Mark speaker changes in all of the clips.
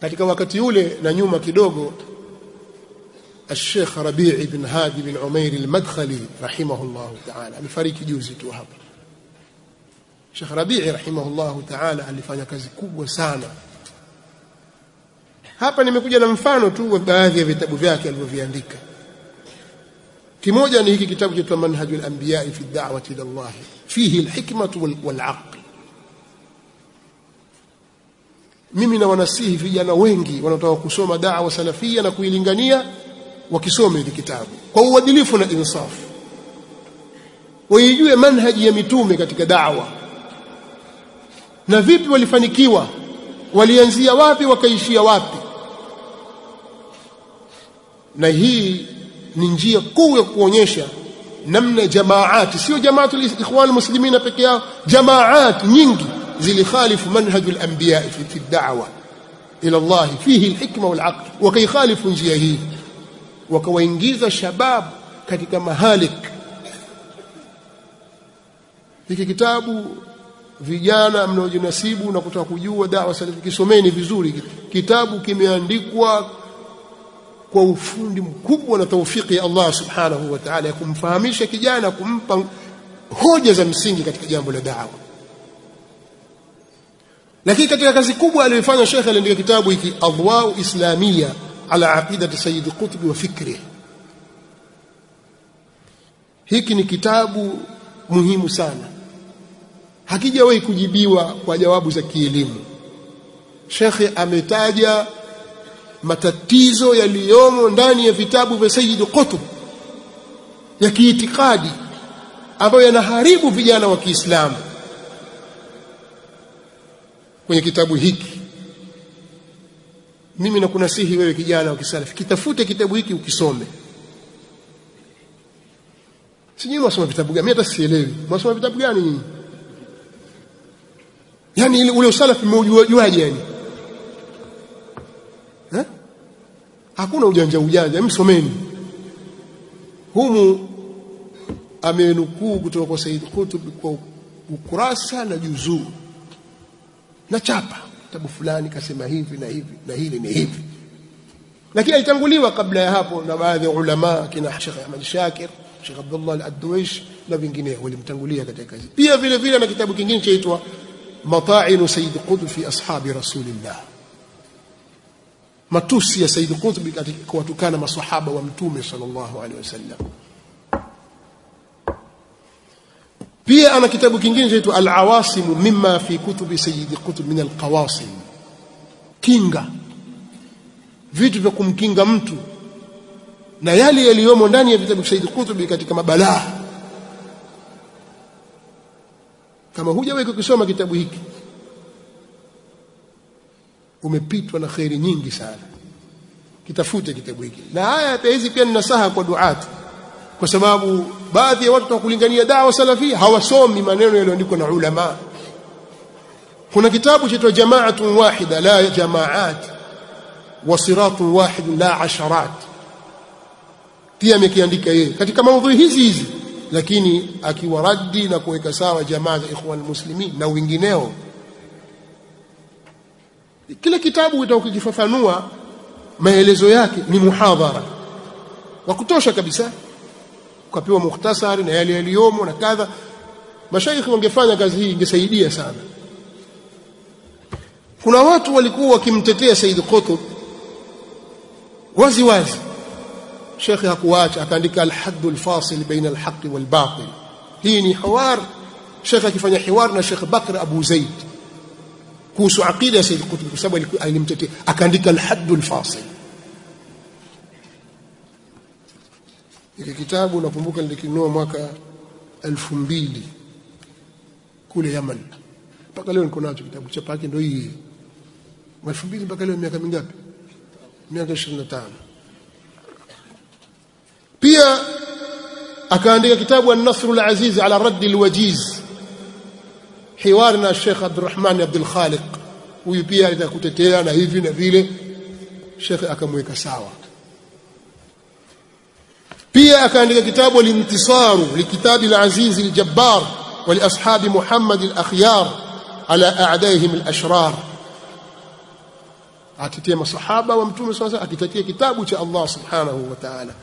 Speaker 1: katika wakati ule na nyuma kidogo الشيخ ربيع بن هادي بن عمير المدخلي رحمه الله تعالى amefariki juzi tu hapa Sheikh Rabi'i rahimahullahu ta'ala alifanya kazi kubwa sana hapa nimekuja na mfano tu wa baadhi ya vitabu vyake alivyoviandika kimoja ni hiki kitabu cha manhajul anbiya fi da'wati ila Allah fihi alhikmatu wal aql mimi na wanasihi vijana wengi wanaotaka kusoma da'wa salafia na kuilingania wakisome hivi kitabu kwa uadilifu na insafu. Waijue manhaji ya mitume katika da'wa. Na vipi walifanikiwa? Walianzia wapi wakaishia wapi? Na hii ni njia kuu ya kuonyesha namna jamaati sio jamaatul ikhwan muslimina peke yao jamaat nyingi zilikhalifu manhajul anbiya fi da'wa ila Allah fihi alhikma walaql wakaikhalifu njia hii wakawaingiza shabab katika mahalik. Hiki kitabu vijana mnaojinasibu na kutaka kujua dawa salafi kisomeni vizuri. Kitabu kimeandikwa kwa ufundi mkubwa na taufiki ya Allah subhanahu wa ta'ala kumfahamisha kijana kumpa hoja za msingi katika jambo la dawa lakini katika kazi kubwa aliyofanya Sheikh aliandika kitabu hiki Adwa'u Islamia ala aqidati Sayyid Qutb wa fikri hiki ni kitabu muhimu sana. Hakijawahi kujibiwa kwa jawabu za kielimu. Sheikh ametaja matatizo yaliyomo ndani ya vitabu vya Sayyid Qutb ya kiitikadi ambayo yanaharibu vijana wa Kiislamu kwenye kitabu hiki. Mimi nakunasihi wewe kijana wa kisalafi kitafute kitabu hiki ukisome. Sijui mwasoma vitabu gani hata sielewi. Mwasoma vitabu gani nyinyi? Yani ile ule usalafi mmeujuaje yani? Eh hakuna ujanja ujanja msomeni humu amenukuu kutoka kwa Said Qutb kwa ukurasa na juzuu na chapa. Kitabu fulani kasema hivi na hivi na hili ni hivi. Lakini alitanguliwa kabla ya hapo na baadhi ya ulama kina Sheikh Ahmad Shakir Sheikh Abdullah Al-Adwish na wengine walimtangulia katika kazi pia vile vile na kitabu kingine chaitwa Mata'inu Sayyid Qutb fi ashabi Rasulillah. Matusi ya Sayyid Qutb katika kuwatukana maswahaba wa mtume sallallahu alaihi wasallam pia ana kitabu kingine chaitwa Al-Awasim mimma fi kutubi Sayyid kutub min al-qawasim. Kinga. Vitu vya kumkinga mtu. Na yale yaliyomo ndani ya vitabu Sayyid Qutb katika mabalaa. Kama hujawahi kukisoma kitabu hiki umepitwa na khairi nyingi sana. Kitafute kitabu hiki. Na haya hizi pia ni nasaha kwa duati kwa sababu baadhi ya watu wa kulingania dawa salafia hawasomi maneno yaliyoandikwa na ulama. Kuna kitabu chaitwa jama'atun wahida la jama'at wa siratu wahid la asharat. Pia amekiandika yeye katika maudhui hizi hizi lakini akiwaradi na kuweka sawa jamaa za ikhwan muslimin na wengineo. Kila kitabu utakijifafanua maelezo yake ni muhadhara. Wa kutosha kabisa ukapewa mukhtasari na yale yaliyomo na kadha mashaikhi wangefanya kazi hii ingesaidia sana kuna watu walikuwa wakimtetea Said Qutb wazi wazi Sheikh hakuacha akaandika al-hadd al-fasil baina al-haqq wal-batil hii ni hiwar Sheikh akifanya hiwar na Sheikh Bakr Abu Zaid kuhusu aqida ya Said Qutb kwa sababu alimtetea akaandika al-hadd al-fasil hiki kitabu nakumbuka nilikinunua mwaka 2000 kule Yaman. Mpaka leo niko nacho kitabu cha pake ndio hii. 2000 mpaka leo miaka mingapi? Miaka 25 pia akaandika kitabu an-Nasr al-Aziz ala radd al-wajiz. Hiwar na Sheikh Abdurrahman Abdul Khaliq. Huyu pia alitakutetea na hivi na vile. Sheikh akamweka sawa pia akaandika kitabu al-intisaru likitabi al-aziz al-jabbar wa li ashabi Muhammad al-akhyar ala a'daihim al-ashrar atetea masahaba wa mtume sasa akitetea kitabu cha Allah subhanahu wa ta'ala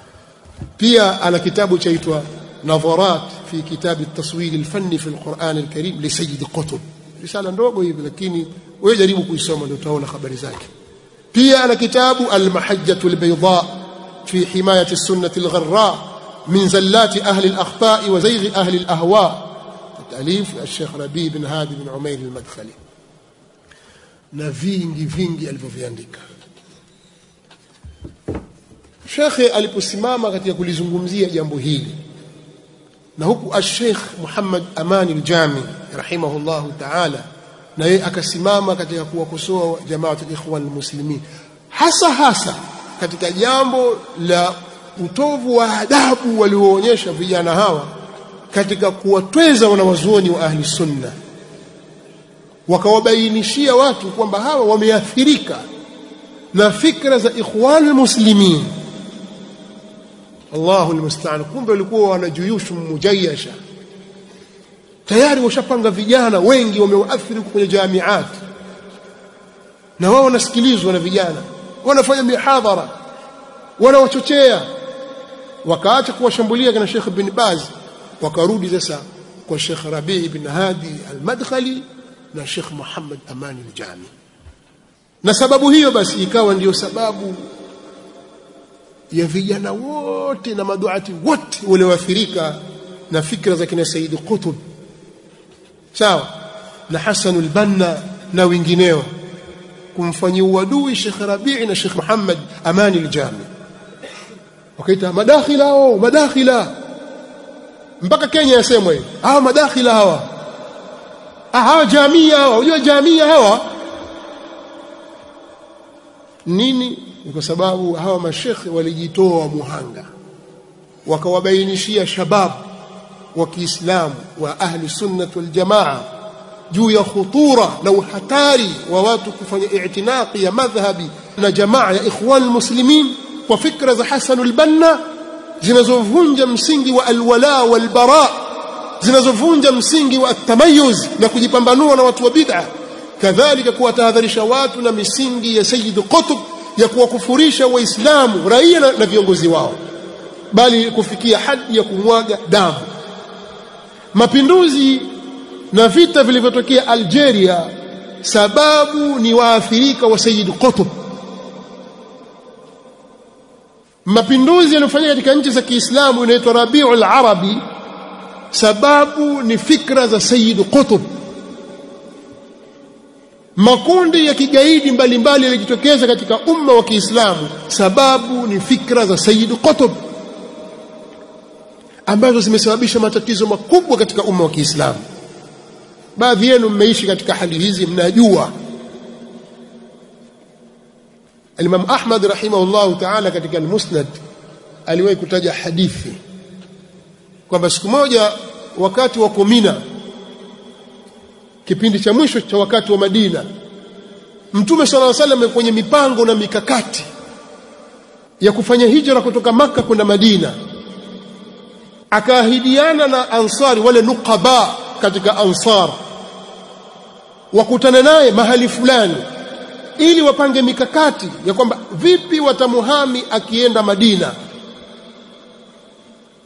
Speaker 1: pia ana kitabu chaitwa nadharat fi kitab at-taswir al-fanni fi al-Quran al-Karim li Sayyid Qutb risala ndogo hivi lakini wewe jaribu kuisoma ndio utaona habari zake pia ana kitabu al-mahajjatu al-bayda fi himayati as-sunnah al-gharra min zallati ahli al-akhta' wa zayg ahli al-ahwa تأليف الشيخ ربيع بن هادي بن عمير المدخلي na vingi vingi alivyoviandika shekhe aliposimama katika kulizungumzia jambo hili na huku al-Sheikh Muhammad Amani al-Jami rahimahullahu ta'ala na yeye akasimama katika kuwakosoa jamaat al-ikhwan al-muslimin hasa hasa katika jambo la utovu wa adabu walioonyesha vijana hawa katika kuwatweza wanawazuoni wa ahli sunna. Wakawabainishia watu kwamba hawa wameathirika na fikra za ikhwan muslimin. Allahu almusta'an. Kumbe walikuwa wanajuyushu mujayasha. Tayari washapanga vijana wengi wamewaathiri kwenye jamiati na wao wanasikilizwa na vijana wanafanya mihadhara wanawachochea. Wakaacha kuwashambulia kana Sheikh bin Baz wakarudi sasa kwa Sheikh Rabi' bin Hadi al-Madkhali na Sheikh Muhammad Amani al-Jami. Na sababu hiyo basi ikawa ndiyo sababu ya vijana wote na maduati wote walioathirika na fikra za kina Said Qutb. Sawa? Na Hassan al-Banna na wengineo kumfanyia uadui Sheikh Rabi' na Sheikh Muhammad Amani al-Jami wakaita madakhila hao madakhila mpaka Kenya yasemwa hivi hawa madakhila hawa ah hawa jamia hawa unajua jamia hawa nini ni kwa sababu hawa mashekhe walijitoa muhanga wakawabainishia shabab wa Kiislamu wa ahli sunnah wal jamaa juu ya khutura na uhatari wa watu kufanya i'tinaqi ya madhhabi na jamaa ya ikhwan muslimin kwa fikra za Hassan al-Banna zinazovunja msingi wa alwala walbara zinazovunja msingi wa tamayuz na kujipambanua na watu wa bid'a. Kadhalika kuwatahadharisha watu na misingi ya Sayyid Qutb ya kuwakufurisha waislamu raia na, na viongozi wao. Bali kufikia hadi ya kumwaga damu. Mapinduzi na vita vilivyotokea Algeria sababu ni waathirika wa Sayyid Qutb. Mapinduzi yanayofanyika katika nchi za Kiislamu inaitwa Rabiul Arabi sababu ni fikra za Sayyid Qutb. Makundi ya kigaidi mbalimbali yalijitokeza katika umma wa Kiislamu sababu ni fikra za Sayyid Qutb ambazo zimesababisha matatizo makubwa katika umma wa Kiislamu baadhi yenu mmeishi katika hali hizi mnajua. Imam Ahmad rahimahullahu ta'ala katika al-Musnad aliwahi kutaja hadithi kwamba siku moja wakati wa kumina kipindi cha mwisho cha wakati wa Madina Mtume sallallahu alaihi wasallam kwenye mipango na mikakati ya kufanya hijra kutoka maka kwenda Madina akaahidiana na Ansari wale nuqaba katika Ansar wakutane naye mahali fulani ili wapange mikakati ya kwamba vipi watamuhami akienda Madina.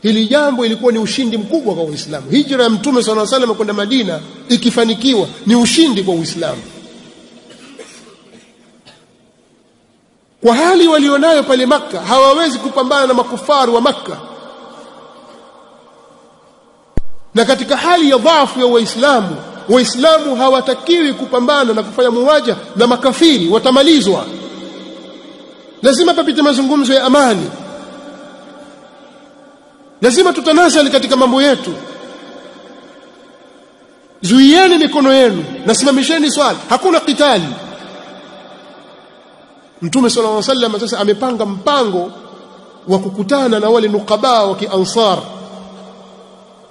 Speaker 1: Hili jambo ilikuwa ni ushindi mkubwa kwa Uislamu. Hijra ya mtume alaihi wasallam kwenda Madina ikifanikiwa ni ushindi kwa Uislamu. Kwa hali walionayo pale maka hawawezi kupambana na makufaru wa maka na katika hali ya dhaifu ya waislamu waislamu hawatakiwi kupambana na kufanya muwaja na makafiri watamalizwa. Lazima papite mazungumzo ya amani. Lazima tutanasali katika mambo yetu. Zuieni mikono yenu nasimamisheni swali hakuna kitali Mtume sallallahu alaihi wasallam sasa amepanga mpango wa kukutana na wale nukaba wa kiansar.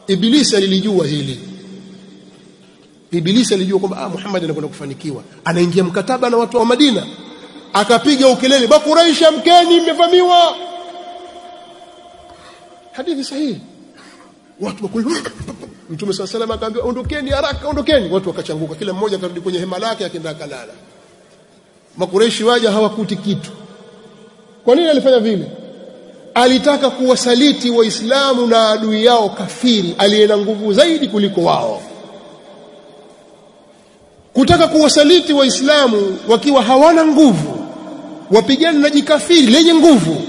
Speaker 1: Iblisi alilijua hili Ibilisi alijua kwamba ah Muhammad anakwenda kufanikiwa. Anaingia mkataba na watu wa Madina. Akapiga ukelele bakuraisha amkeni mmevamiwa. Hadithi sahihi. Watu wakuli Mtume swalla salam ondokeni haraka ondokeni. Watu wakachanguka kila mmoja akarudi kwenye hema lake akaenda akalala. Makureishi waja hawakuti kitu. Kwa nini alifanya vile? Alitaka kuwasaliti waislamu na adui yao kafiri aliye na nguvu zaidi kuliko wao kutaka kuwasaliti waislamu wakiwa hawana nguvu wapigane na jikafiri lenye nguvu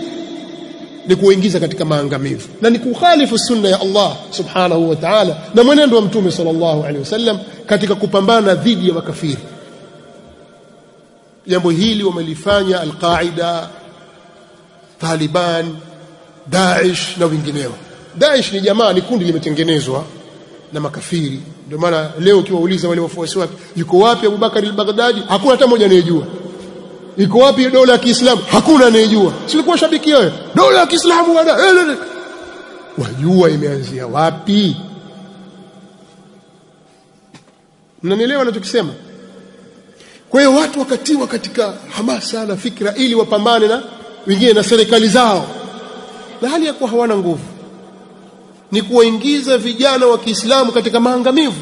Speaker 1: ni kuingiza katika maangamivu na ni kukhalifu sunna ya Allah subhanahu wa ta'ala na mwenendo wa mtume sallallahu alaihi wasallam katika kupambana dhidi ya makafiri. Jambo hili wamelifanya al-Qaida Taliban Daesh na wengineo. Daesh ni jamaa ni kundi limetengenezwa na makafiri ndio maana leo ukiwauliza wale wafuasi wake yuko wapi Abubakar al-Baghdadi? Hakuna hata mmoja anayejua. Iko wapi dola ya Kiislamu? Hakuna anayejua. Silikuwa shabiki wewe? Dola ya Kiislamu wada wajua imeanzia wapi? Mnanielewa ninachokisema kwa hiyo watu wakatiwa katika hamasa na fikra ili wapambane na wengine na serikali zao. Na hali ya kuwa hawana nguvu ni kuwaingiza vijana wa Kiislamu katika maangamivu.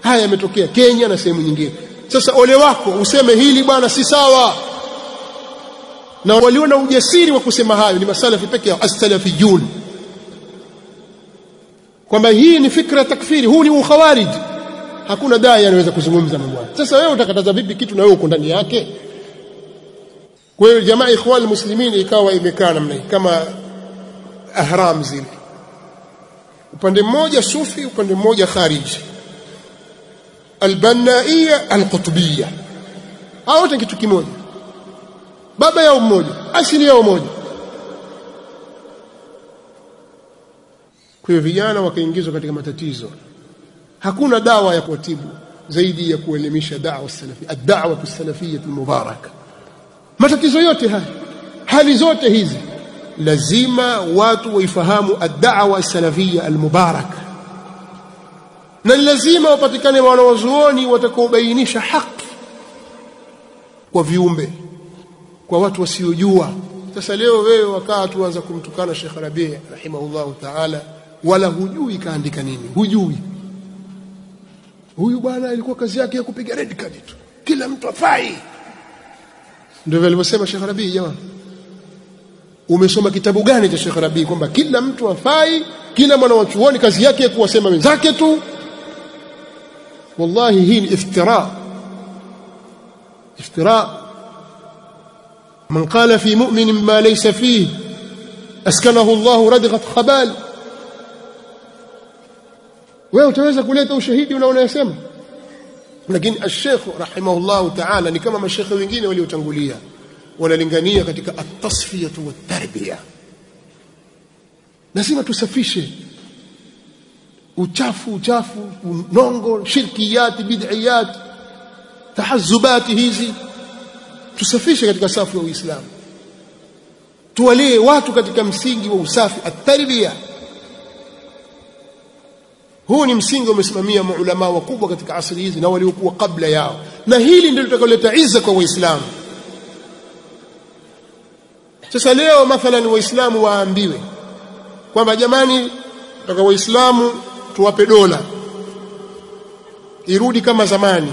Speaker 1: Haya yametokea Kenya na sehemu nyingine. Sasa ole wako useme hili bwana si sawa. Na waliona ujasiri wa kusema hayo ni masalafi peke yao as-salafiyun. Kwamba hii ni fikra takfiri huu ni ukhawarij. Hakuna dai anaweza kuzungumza mambo sasa wewe utakataza vipi kitu na wewe uko ndani yake? Kwa hiyo jamaa ikhwan muslimin ikawa imekaa namna kama ahram zile upande mmoja sufi upande mmoja khariji. Albanaia alqutbia hao wote kitu kimoja. Baba yao mmoja asili yao moja. Kwa hiyo vijana wakaingizwa katika matatizo. Hakuna dawa ya kuwatibu zaidi ya kuelimisha da'wa salafi ad-da'wa as-salafiyyah al-mubarakah matatizo yote haya hali zote hizi lazima watu waifahamu ad-da'wa as-salafiyya al-mubarak. Na lazima wapatikane wanawazuoni watakaobainisha haki kwa viumbe kwa watu wasiojua. Sasa leo wewe wakaa tuanza kumtukana Sheikh Rabi rahimahullahu ta'ala wala hujui kaandika nini hujui. Huyu bwana ilikuwa kazi yake ya kupiga red card tu. Kila mtu afai ndivyo alivyosema Sheikh Rabi jamaa umesoma kitabu gani cha Sheikh Rabi kwamba kila mtu afai kila mwana wa chuoni kazi yake ya kuwasema wenzake tu wallahi hii ni iftira iftira من قال في مؤمن ما ليس فيه أسكنه الله ردغة خبال wewe utaweza kuleta ushahidi unaonayosema lakini ash-sheikh rahimahullah ta'ala ni kama mashekhe wengine waliotangulia wanalingania katika at-tasfiyah wa tarbiya lazima tusafishe uchafu uchafu nongo shirkiyati bid'iyat tahazubati hizi. Tusafishe katika safu ya Uislamu. Tuwalee watu katika msingi wa usafi at-tarbiya huu ni msingi umesimamia maulama wakubwa katika asili hizi na waliokuwa kabla yao. Na hili ndilo litakaloleta izza kwa waislamu sasa leo mathalan waislamu waambiwe kwamba jamani toka waislamu tuwape dola irudi kama zamani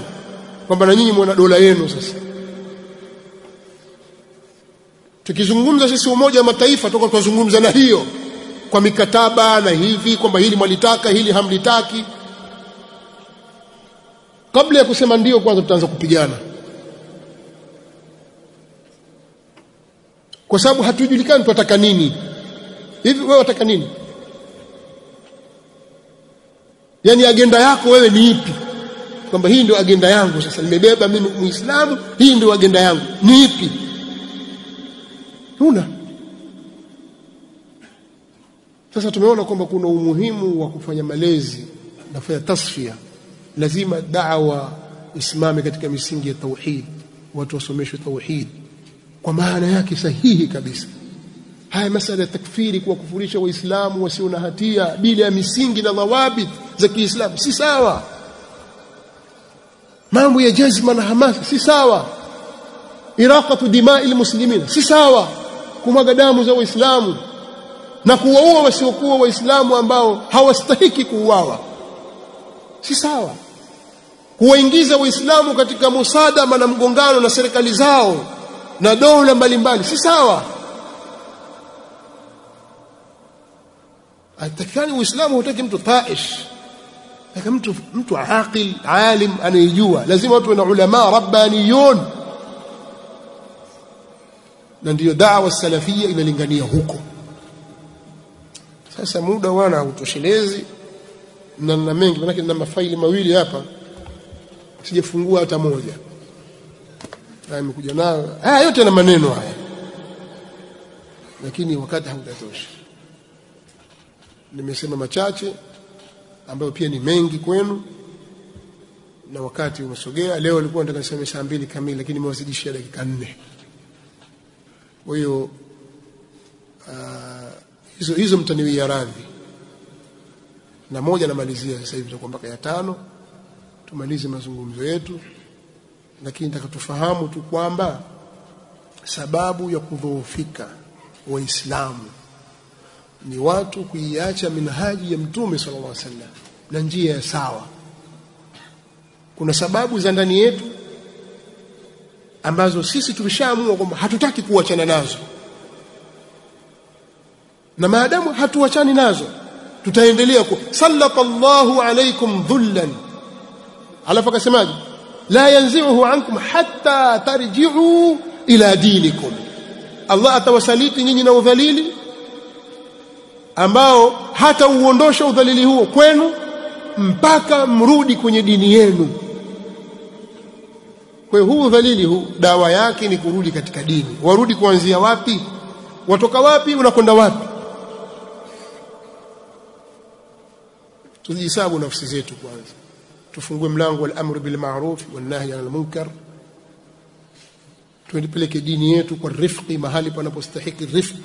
Speaker 1: kwamba na nyinyi mwana dola yenu sasa. Tukizungumza sisi umoja wa mataifa toka tunazungumza na hiyo kwa mikataba na hivi kwamba hili mwalitaka hili hamlitaki kabla ya kusema ndio kwanza tutaanza kupigana kwa sababu hatujulikani tunataka nini. Hivi wewe unataka nini? Yani agenda yako wewe ni ipi? Kwamba hii ndio agenda yangu sasa nimebeba mimi muislamu hii ndio agenda yangu. Ni ipi? Huna. Sasa tumeona kwamba kuna umuhimu wa kufanya malezi na kufanya tasfia. Lazima da'wa isimame katika misingi ya tauhid. Watu wasomeshwe tauhid kwa maana yake sahihi kabisa. Haya masala ya takfiri kuwakufurisha waislamu wasio na hatia bila ya misingi na dhawabit za Kiislamu si sawa. Mambo ya jazma na hamasa si sawa. Iraqatu dima'il muslimin si sawa. Kumwaga damu za waislamu na kuwaua wasiokuwa waislamu ambao hawastahiki kuuawa si sawa. Kuwaingiza waislamu katika musadama na mgongano na serikali zao na dola mbalimbali si sawa? Atakani uislamu hutaki mtu taish Nataka mtu mtu aqil alim anayejua. Lazima watu na ulama rabbaniyun. Na ndiyo da'wa salafia inalingania huko. Sasa muda wana hautoshelezi na na mengi manake na mafaili mawili hapa sijafungua hata moja haya nimekuja nayo. Haya yote na maneno haya. Lakini wakati hautatosha nimesema machache ambayo pia ni mengi kwenu. Na wakati umesogea leo nilikuwa nataka niseme saa mbili kamili lakini nimewazidishia dakika nne. Kwa hiyo uh, hizo hizo mtaniwia radhi. Na moja namalizia sasa hivi tutakuwa mpaka ya tano. Tumalize mazungumzo yetu lakini nataka tufahamu tu kwamba sababu ya kudhoofika waislamu ni watu kuiacha minhaji ya mtume sallallahu alaihi wasallam na njia ya sawa. Kuna sababu za ndani yetu ambazo sisi tumeshaamua kwamba hatutaki kuachana nazo. Na maadamu hatuachani nazo tutaendelea ku sallallahu alaykum dhullan. Alafu akasemaje la yanzihu ankum hatta tarji'u ila dinikum Allah atawasaliti nyinyi na udhalili ambao hata uondosha udhalili huo kwenu mpaka mrudi kwenye dini yenu. Kwa huu udhalili huu dawa yake ni kurudi katika dini. Warudi kuanzia wapi? Watoka wapi? Unakwenda wapi? Tujihesabu nafsi zetu kwanza tufungue mlango wa al-amru bil ma'ruf wan nahy 'anil munkar. Tuendepeleke dini yetu kwa rifqi mahali panapostahiki rifq.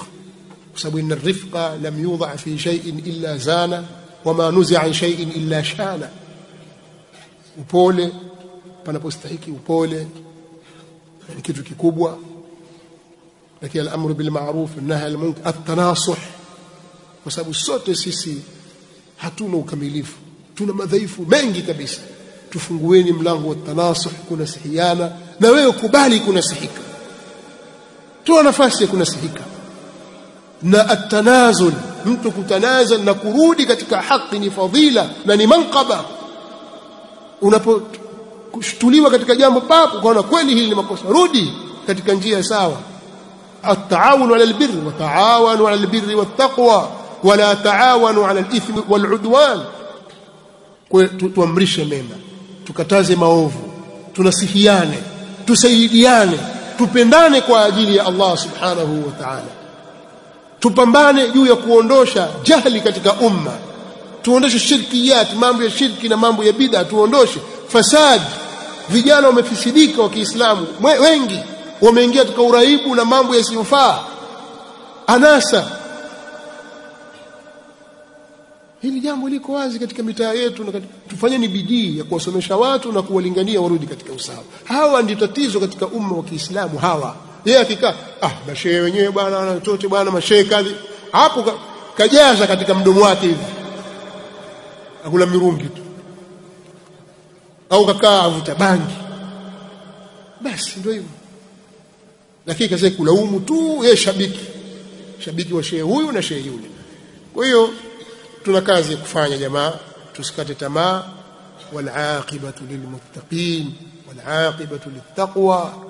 Speaker 1: Kwa sababu inna rifqa lam yudha fi shay'in illa zana wama nuzi'a an shay'in illa shana. Upole panapostahiki upole ni kitu kikubwa. Lakini al-amru bil ma'ruf nahy al munkar at-tanasuh. Kwa sababu sote sisi hatuna ukamilifu tuna madhaifu mengi kabisa tufungueni mlango wa tanasuh kunasihiana na wewe kubali kunasihika toa nafasi ya kunasihika na atanazul mtu kutanazal na kurudi katika haki ni fadhila na ni manqaba unaposhtuliwa katika jambo papo ukaona kweli hili ni makosa rudi katika njia sawa التعاون على البر وتعاونوا على البر والتقوى ولا تعاونوا على الإثم والعدوان tuamrishe mema tukataze maovu tunasihiane tusaidiane tupendane kwa ajili ya Allah subhanahu wa ta'ala. Tupambane juu ya kuondosha jahli katika umma. Tuondoshe shirkiyat mambo ya shirki na mambo ya bid'a tuondoshe fasad vijana wamefisidika wa Kiislamu wengi wameingia katika uraibu na mambo yasiyofaa. Anasa hili jambo liko wazi katika mitaa yetu na tufanyeni bidii ya kuwasomesha watu na kuwalingania warudi katika usawa. Hawa ndio tatizo katika umma wa Kiislamu hawa. Yeye akikaa ah mashehe wenyewe bwana wanatote bwana mashehe kadhi. Hapo ka, kajaza katika mdomo wake hivi. Akula mirungi tu. Au kakaa avuta bangi. Basi ndio hivyo. Lakini kaze kulaumu tu yeye shabiki. Shabiki wa shehe huyu na shehe yule. Kwa hiyo tuna kazi ya kufanya jamaa tusikate tamaa. Walaqibatu lilmuttaqin walaqibatu littaqwa.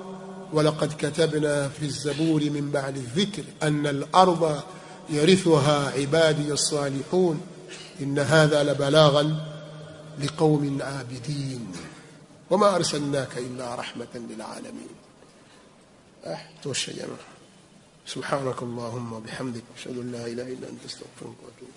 Speaker 1: ولقد كتبنا في الزبور من بعد الذكر أن الأرض يرثها عبادي الصالحون إن هذا لبلاغا لقوم عابدين وما أرسلناك إلا رحمة للعالمين أه توشى جماعة سبحانك اللهم وبحمدك أشهد أن لا إله إلا أنت استغفرك وأتوب